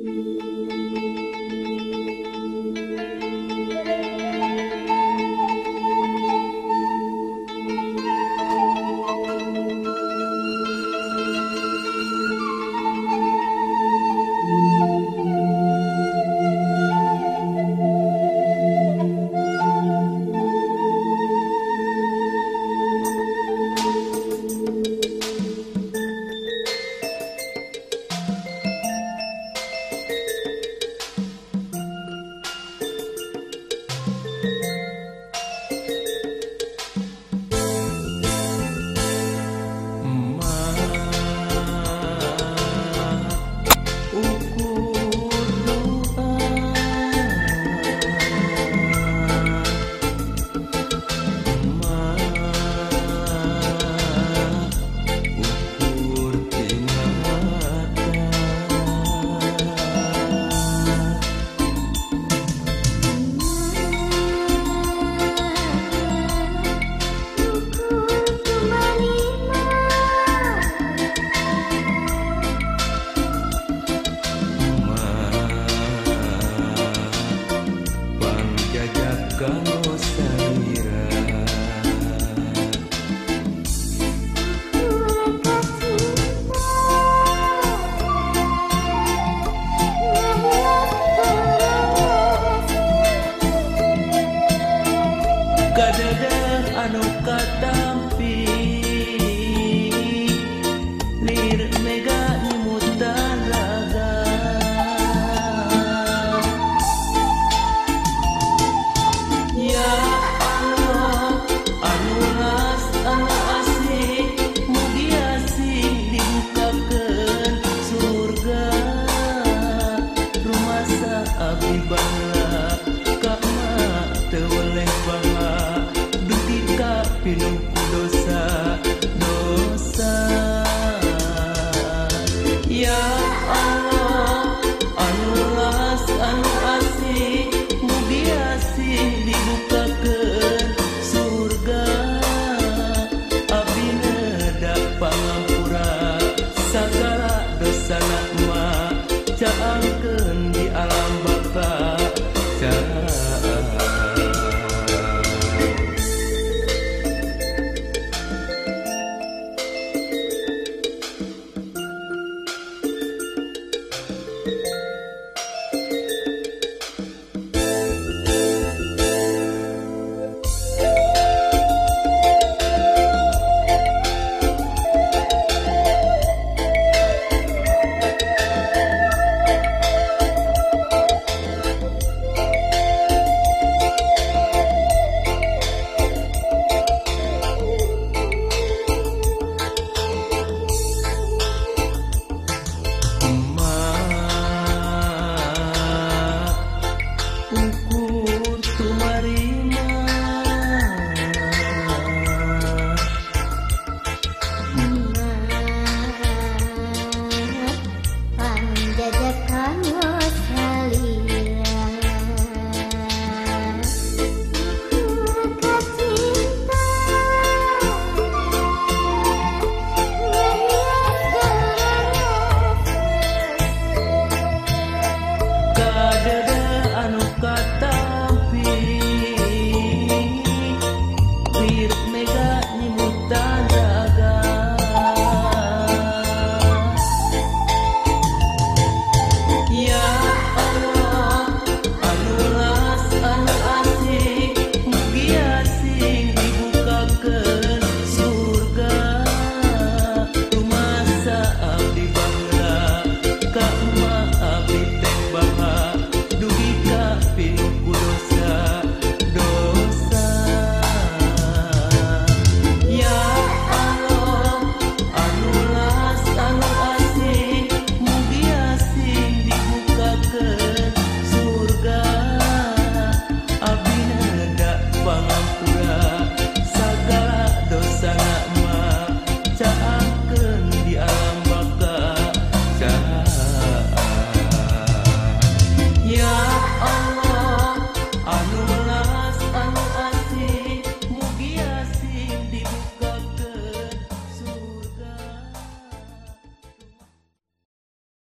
Ka te buscando ba